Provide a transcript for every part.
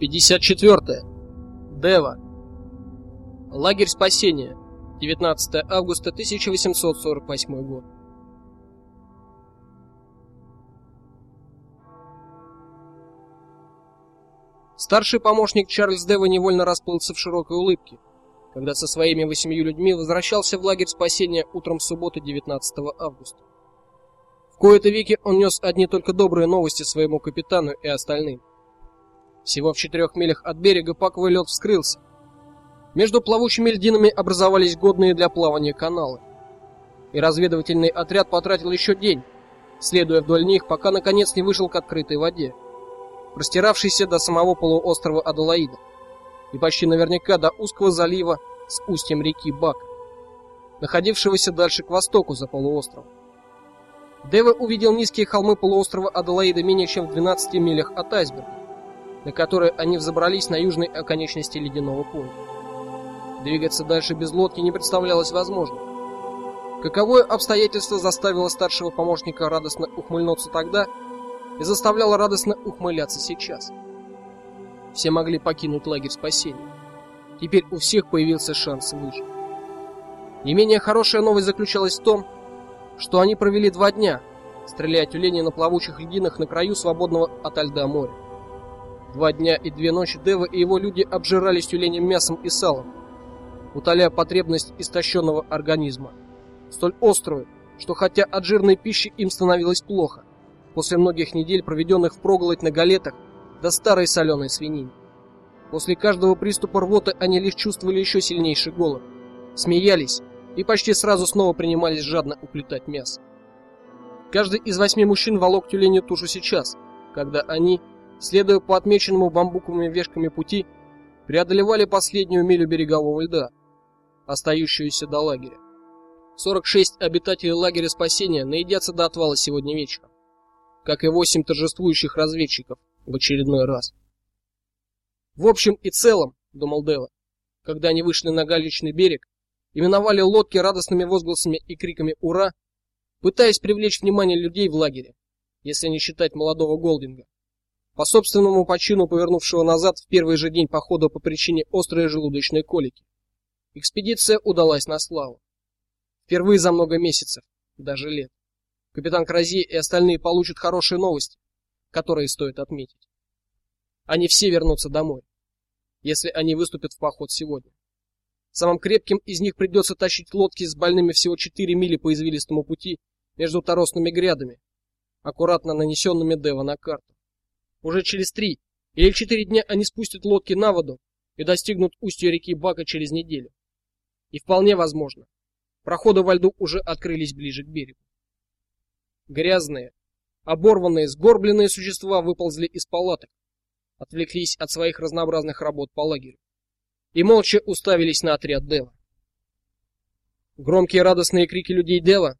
54. Дева. Лагерь спасения. 19 августа 1848 год. Старший помощник Чарльз Дева невольно расплылся в широкой улыбке, когда со своими восемью людьми возвращался в лагерь спасения утром субботы 19 августа. В кои-то веки он нес одни только добрые новости своему капитану и остальным. Всего в четырех милях от берега паковый лед вскрылся. Между плавучими льдинами образовались годные для плавания каналы. И разведывательный отряд потратил еще день, следуя вдоль них, пока наконец не вышел к открытой воде, простиравшейся до самого полуострова Адалаида, и почти наверняка до узкого залива с устьем реки Бак, находившегося дальше к востоку за полуостровом. Дева увидел низкие холмы полуострова Адалаида менее чем в 12 милях от айсберга на который они взобрались на южной оконечности ледяного поля. Двигаться дальше без лодки не представлялось возможным. Каковое обстоятельство заставило старшего помощника радостно ухмыльнуться тогда и заставляло радостно ухмыляться сейчас. Все могли покинуть лагерь спасения. Теперь у всех появился шанс выжить. Не менее хорошая новость заключалась в том, что они провели два дня, стреляя тюленей на плавучих льдинах на краю свободного от льда моря. Два дня и две ночи Дева и его люди обжирались тюленем мясом и салом, утоляя потребность истощенного организма, столь острую, что хотя от жирной пищи им становилось плохо, после многих недель, проведенных в проголодь на галетах, до старой соленой свинины. После каждого приступа рвоты они лишь чувствовали еще сильнейший голод, смеялись и почти сразу снова принимались жадно уплетать мясо. Каждый из восьми мужчин волок тюленю тушу сейчас, когда они, следуя по отмеченному бамбуковыми вешками пути, преодолевали последнюю милю берегового льда, остающуюся до лагеря. 46 обитателей лагеря спасения наедятся до отвала сегодня вечером, как и 8 торжествующих разведчиков в очередной раз. В общем и целом, думал Дева, когда они вышли на галечный берег и миновали лодки радостными возгласами и криками ура, пытаясь привлечь внимание людей в лагере, если не считать молодого Голдинга по собственному почину повернувшего назад в первый же день похода по причине острой желудочной колики. Экспедиция удалась на славу. Впервые за много месяцев, даже лет. Капитан Крази и остальные получат хорошие новости, которые стоит отметить. Они все вернутся домой, если они выступят в поход сегодня. Самым крепким из них придется тащить лодки с больными всего 4 мили по извилистому пути между торосными грядами, аккуратно нанесенными Дева на карту. Уже через три или четыре дня они спустят лодки на воду и достигнут устья реки Бака через неделю. И вполне возможно, проходы во льду уже открылись ближе к берегу. Грязные, оборванные, сгорбленные существа выползли из палаток, отвлеклись от своих разнообразных работ по лагерю и молча уставились на отряд Дела. Громкие радостные крики людей Дела,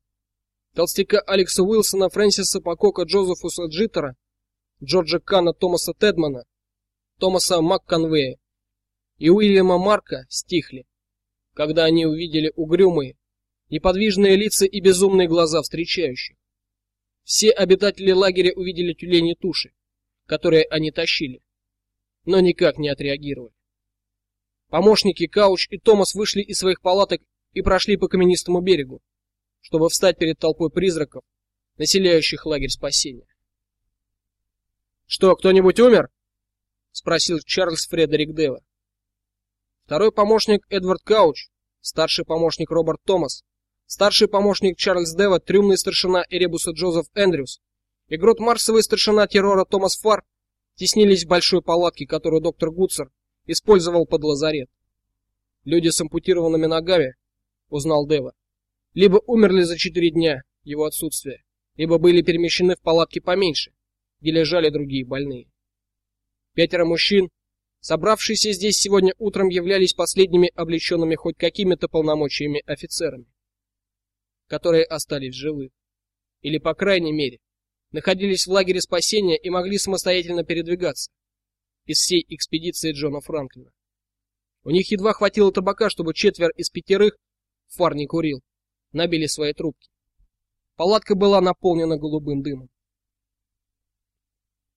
толстяка Алекса Уилсона, Фрэнсиса Покока, Джозефуса Джиттера Джорджа Кана Томаса Тедмана, Томаса МакКонвея и Уильяма Марка стихли, когда они увидели угрюмые, неподвижные лица и безумные глаза встречающих. Все обитатели лагеря увидели тюленьи туши, которые они тащили, но никак не отреагировали. Помощники Кауч и Томас вышли из своих палаток и прошли по каменистому берегу, чтобы встать перед толпой призраков, населяющих лагерь спасения. Что, кто-нибудь умер? спросил Чарльз Фредерик Дево. Второй помощник Эдвард Кауч, старший помощник Роберт Томас, старший помощник Чарльз Дево, трюмный старшина Эребуса Джозеф Эндрюс и грот марсовый старшина террора Томас Фар теснились в большой палатке, которую доктор Гудсер использовал под лазарет. Люди с ампутированными ногами, узнал Дево, либо умерли за четыре дня его отсутствия, либо были перемещены в палатки поменьше где лежали другие больные. Пятеро мужчин, собравшиеся здесь сегодня утром, являлись последними облеченными хоть какими-то полномочиями офицерами, которые остались живы, или по крайней мере, находились в лагере спасения и могли самостоятельно передвигаться из всей экспедиции Джона Франклина. У них едва хватило табака, чтобы четверо из пятерых фар не курил, набили свои трубки. Палатка была наполнена голубым дымом.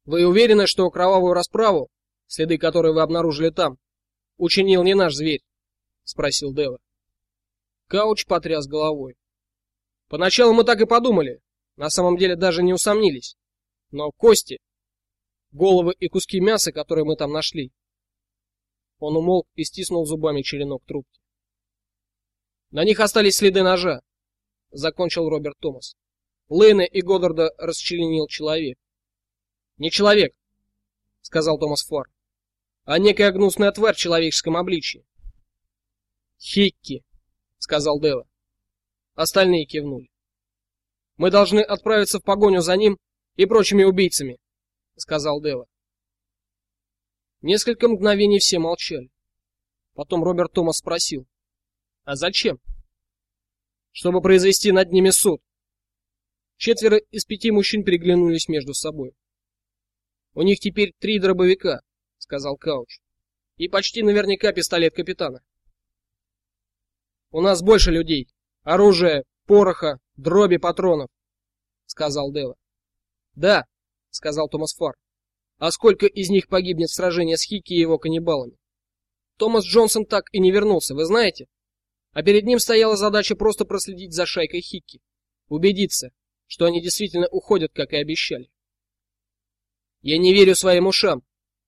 Вы уверены, что кровавую расправу, следы которые вы обнаружили там, учинил не наш зверь? спросил Дево. Кауч потряс головой. Поначалу мы так и подумали. На самом деле даже не усомнились. Но кости, головы и куски мяса, которые мы там нашли. Он умолк и стиснул зубами черенок трубки. На них остались следы ножа, закончил Роберт Томас. Лэйна и Годдарда расчленил человек. Не человек, сказал Томас Фар, а некая гнусная тварь в человеческом обличье. Хикки, сказал Дева. Остальные кивнули. Мы должны отправиться в погоню за ним и прочими убийцами, сказал Дева. Несколько мгновений все молчали. Потом Роберт Томас спросил: "А зачем?" "Чтобы произвести над ними суд". Четверо из пяти мужчин переглянулись между собой. "У них теперь три дробовика", сказал Кауч. "И почти наверняка пистолет капитана". "У нас больше людей, оружия, пороха, дроби, патронов", сказал Дево. "Да", сказал Томас Фар. А сколько из них погибнет в сражении с Хики и его каннибалами? Томас Джонсон так и не вернулся, вы знаете? А перед ним стояла задача просто проследить за шайкой Хики, убедиться, что они действительно уходят, как и обещали. Я не верю своим ушам,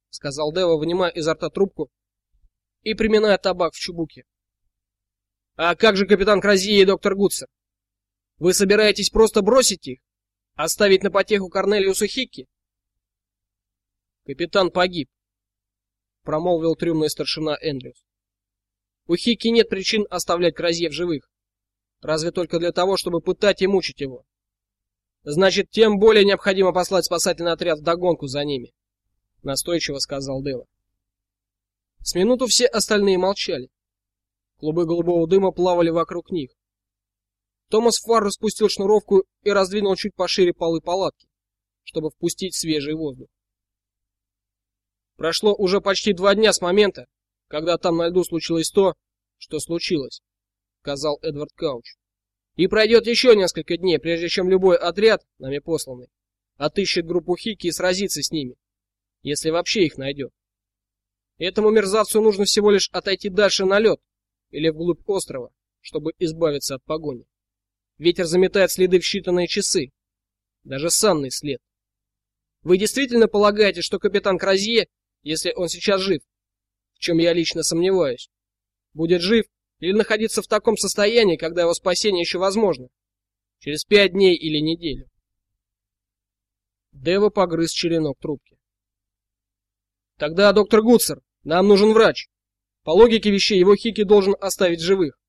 сказал Дева, вынимая изо рта трубку и приминая табак в чубуке. А как же капитан Кразия и доктор Гудсер? Вы собираетесь просто бросить их, оставить на потеху Корнелиусу Хикки? Капитан погиб, промолвил трюмный старшина Эндрюс. У Хики нет причин оставлять Кразье в живых, разве только для того, чтобы пытать и мучить его. Значит, тем более необходимо послать спасательный отряд в догонку за ними, настойчиво сказал Дева. С минуту все остальные молчали. Клубы голубого дыма плавали вокруг них. Томас Фар распустил шнуровку и раздвинул чуть пошире полы палатки, чтобы впустить свежий воздух. Прошло уже почти два дня с момента, когда там на льду случилось то, что случилось, сказал Эдвард Кауч. И пройдет еще несколько дней, прежде чем любой отряд, нами посланный, отыщет группу Хики и сразится с ними, если вообще их найдет. Этому мерзавцу нужно всего лишь отойти дальше на лед или вглубь острова, чтобы избавиться от погони. Ветер заметает следы в считанные часы, даже санный след. Вы действительно полагаете, что капитан Кразье если он сейчас жив, в чем я лично сомневаюсь. Будет жив или находиться в таком состоянии, когда его спасение еще возможно. Через пять дней или неделю. Дева погрыз черенок трубки. Тогда, доктор Гудсер, нам нужен врач. По логике вещей, его Хики должен оставить живых.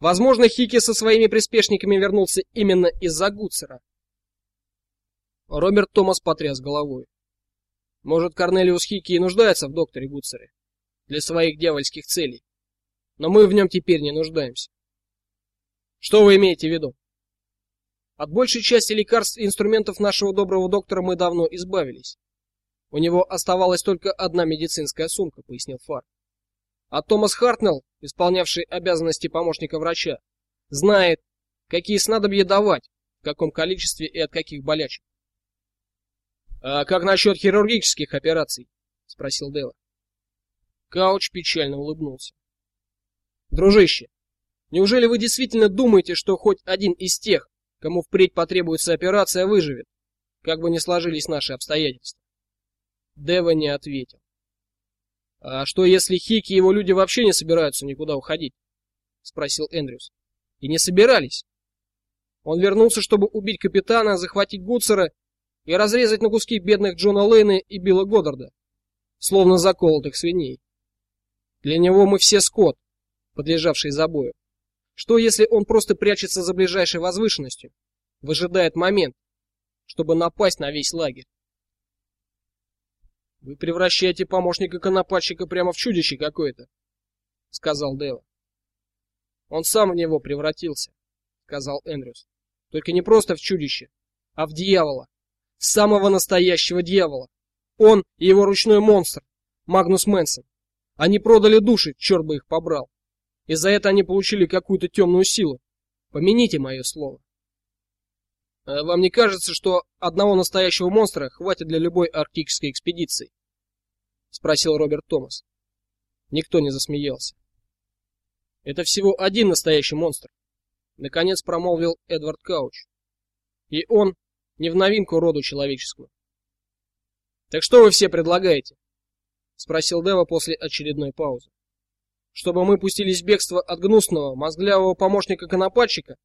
Возможно, Хики со своими приспешниками вернулся именно из-за Гудсера. Роберт Томас потряс головой. Может, Корнелиус Хики и нуждается в докторе Гуцере для своих дьявольских целей, но мы в нем теперь не нуждаемся. Что вы имеете в виду? От большей части лекарств и инструментов нашего доброго доктора мы давно избавились. У него оставалась только одна медицинская сумка, пояснил Фар. А Томас Хартнелл, исполнявший обязанности помощника врача, знает, какие снадобья давать, в каком количестве и от каких болячек. А как насчет хирургических операций? спросил Дела. Кауч печально улыбнулся. Дружище, неужели вы действительно думаете, что хоть один из тех, кому впредь потребуется операция, выживет, как бы ни сложились наши обстоятельства? Дева не ответил. А что если Хики и его люди вообще не собираются никуда уходить? спросил Эндрюс. И не собирались. Он вернулся, чтобы убить капитана, захватить Гуцера и разрезать на куски бедных Джона Лейна и Билла Годдарда, словно заколотых свиней. Для него мы все скот, подлежавший забою. Что если он просто прячется за ближайшей возвышенностью, выжидает момент, чтобы напасть на весь лагерь? Вы превращаете помощника конопатчика прямо в чудище какое-то, сказал Дева. Он сам в него превратился, сказал Эндрюс. Только не просто в чудище, а в дьявола самого настоящего дьявола. Он и его ручной монстр, Магнус Мэнсон. Они продали души, черт бы их побрал. И за это они получили какую-то темную силу. Помяните мое слово. А вам не кажется, что одного настоящего монстра хватит для любой арктической экспедиции? спросил Роберт Томас. Никто не засмеялся. Это всего один настоящий монстр, наконец промолвил Эдвард Кауч. И он не в новинку роду человеческому. Так что вы все предлагаете? спросил Дева после очередной паузы. Чтобы мы пустились в бегство от гнусного, мозглявого помощника-конопатчика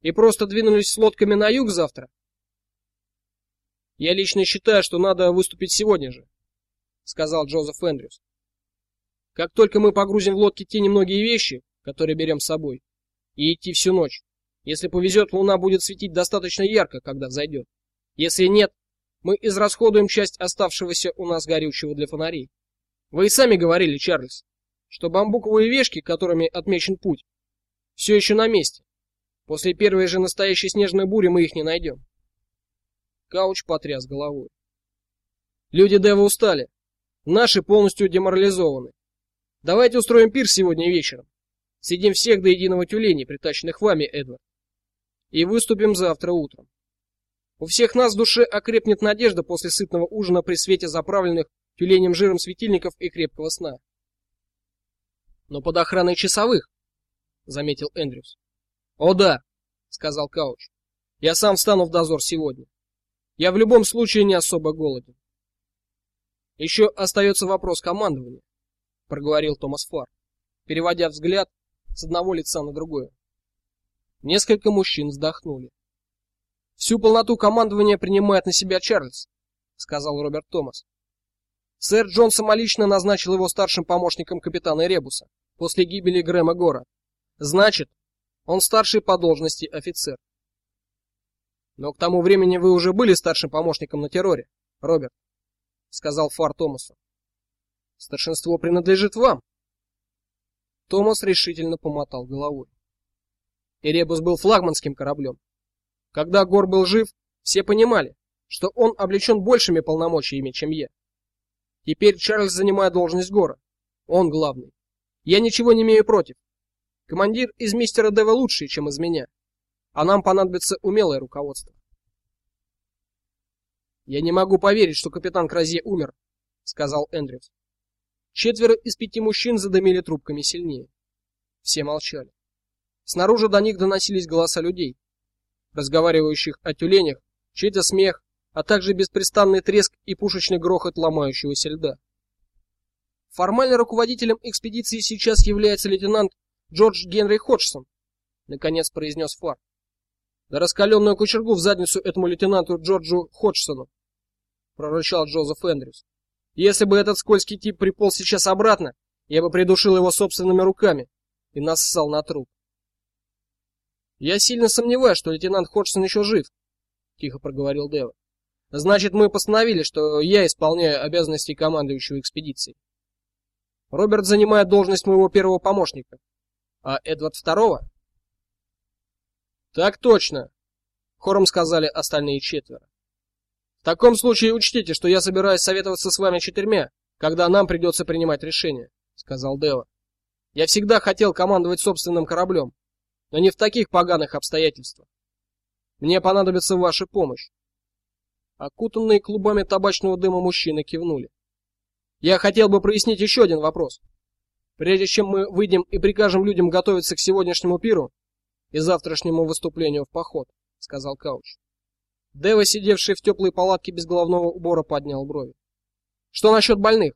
и просто двинулись с лодками на юг завтра? Я лично считаю, что надо выступить сегодня же, сказал Джозеф Эндрюс. Как только мы погрузим в лодки те немногие вещи, которые берем с собой, и идти всю ночь. Если повезет, луна будет светить достаточно ярко, когда взойдет. Если нет, мы израсходуем часть оставшегося у нас горючего для фонарей. Вы и сами говорили, Чарльз, что бамбуковые вешки, которыми отмечен путь, все еще на месте. После первой же настоящей снежной бури мы их не найдем. Кауч потряс головой. Люди Дево устали. Наши полностью деморализованы. Давайте устроим пир сегодня вечером. Съедим всех до единого тюленей, притащенных вами, Эдвард. И выступим завтра утром. У всех нас в душе окрепнет надежда после сытного ужина при свете заправленных тюленем жиром светильников и крепкого сна. Но под охраной часовых, заметил Эндрюс. О да, сказал Кауч. Я сам встану в дозор сегодня. Я в любом случае не особо голоден. Еще остается вопрос командования, проговорил Томас Фар, переводя взгляд с одного лица на другое. Несколько мужчин вздохнули. Всю полноту командования принимает на себя Чарльз, сказал Роберт Томас. Сэр Джон самолично назначил его старшим помощником капитана Ребуса после гибели Грэма Гора. Значит, он старший по должности офицер. Но к тому времени вы уже были старшим помощником на терроре, Роберт, сказал Фар Томасу. Старшинство принадлежит вам. Томас решительно помотал головой. Эребус был флагманским кораблем. Когда Гор был жив, все понимали, что он облечен большими полномочиями, чем я. Теперь Чарльз занимает должность Гора. Он главный. Я ничего не имею против. Командир из мистера Дева лучший, чем из меня. А нам понадобится умелое руководство. Я не могу поверить, что капитан Кразье умер, сказал Эндрюс. Четверо из пяти мужчин задымили трубками сильнее. Все молчали. Снаружи до них доносились голоса людей, разговаривающих о тюленях, чей-то смех, а также беспрестанный треск и пушечный грохот ломающегося льда. Формально руководителем экспедиции сейчас является лейтенант Джордж Генри Ходжсон, наконец произнес Фар. Да раскаленную кучергу в задницу этому лейтенанту Джорджу Ходжсону, прорычал Джозеф Эндрюс. Если бы этот скользкий тип приполз сейчас обратно, я бы придушил его собственными руками и нассал на труп. Я сильно сомневаюсь, что лейтенант Ходжсон еще жив, тихо проговорил Дева. Значит, мы постановили, что я исполняю обязанности командующего экспедицией. Роберт занимает должность моего первого помощника, а Эдвард второго. Так точно, хором сказали остальные четверо. В таком случае учтите, что я собираюсь советоваться с вами четырьмя, когда нам придется принимать решение, сказал Дева. Я всегда хотел командовать собственным кораблем, но не в таких поганых обстоятельствах. Мне понадобится ваша помощь. Окутанные клубами табачного дыма мужчины кивнули. Я хотел бы прояснить еще один вопрос. Прежде чем мы выйдем и прикажем людям готовиться к сегодняшнему пиру и завтрашнему выступлению в поход, сказал Кауч. Дево, сидевший в теплой палатке без головного убора, поднял брови. Что насчет больных?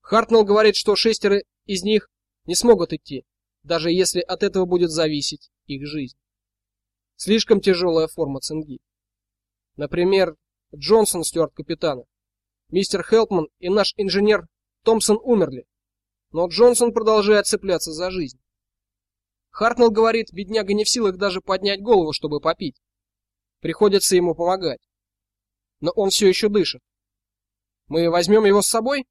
Хартнелл говорит, что шестеро из них не смогут идти, даже если от этого будет зависеть их жизнь. Слишком тяжелая форма цинги. Например, Джонсон, стюард капитана, мистер Хелпман и наш инженер Томпсон умерли, но Джонсон продолжает цепляться за жизнь. Хартнелл говорит, бедняга не в силах даже поднять голову, чтобы попить. Приходится ему помогать. Но он все еще дышит. Мы возьмем его с собой?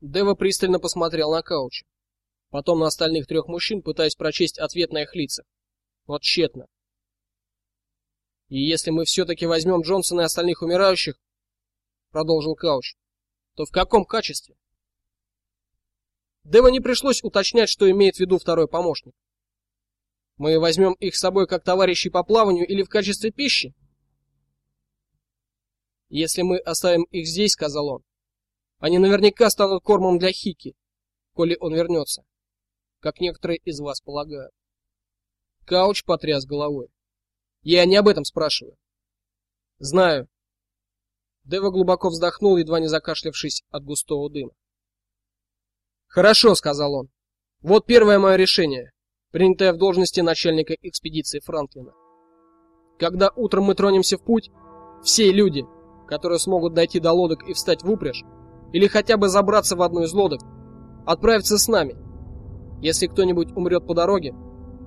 Дева пристально посмотрел на Кауча, потом на остальных трех мужчин, пытаясь прочесть ответ на их лицах. Но тщетно. И если мы все таки возьмем Джонсона и остальных умирающих, продолжил Кауч, то в каком качестве? Дево не пришлось уточнять, что имеет в виду второй помощник. Мы возьмем их с собой как товарищей по плаванию или в качестве пищи? Если мы оставим их здесь, сказал он, Они наверняка станут кормом для Хики, коли он вернется, как некоторые из вас полагают. Кауч потряс головой. Я не об этом спрашиваю. Знаю. Дево глубоко вздохнул, едва не закашлявшись от густого дыма. Хорошо, сказал он. Вот первое мое решение, принятое в должности начальника экспедиции Франклина. Когда утром мы тронемся в путь, все люди, которые смогут дойти до лодок и встать в упряжь, или хотя бы забраться в одну из лодок, отправятся с нами. Если кто-нибудь умрет по дороге,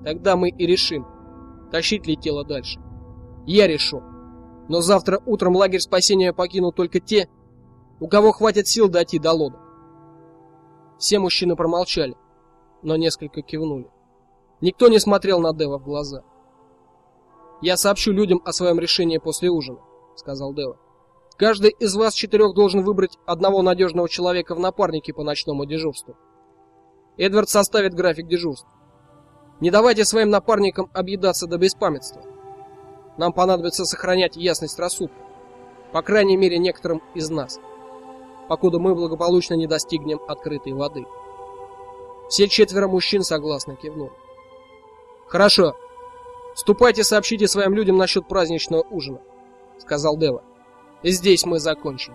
тогда мы и решим, тащить ли тело дальше. Я решу. Но завтра утром лагерь спасения покинут только те, у кого хватит сил дойти до лодок. Все мужчины промолчали, но несколько кивнули. Никто не смотрел на Дева в глаза. Я сообщу людям о своем решении после ужина, сказал Дева. Каждый из вас четырех должен выбрать одного надежного человека в напарнике по ночному дежурству. Эдвард составит график дежурств. Не давайте своим напарникам объедаться до беспамятства. Нам понадобится сохранять ясность рассудка, по крайней мере, некоторым из нас, покуда мы благополучно не достигнем открытой воды. Все четверо мужчин согласно кивнули. Хорошо. Ступайте, сообщите своим людям насчет праздничного ужина, сказал Дева. Здесь мы закончим.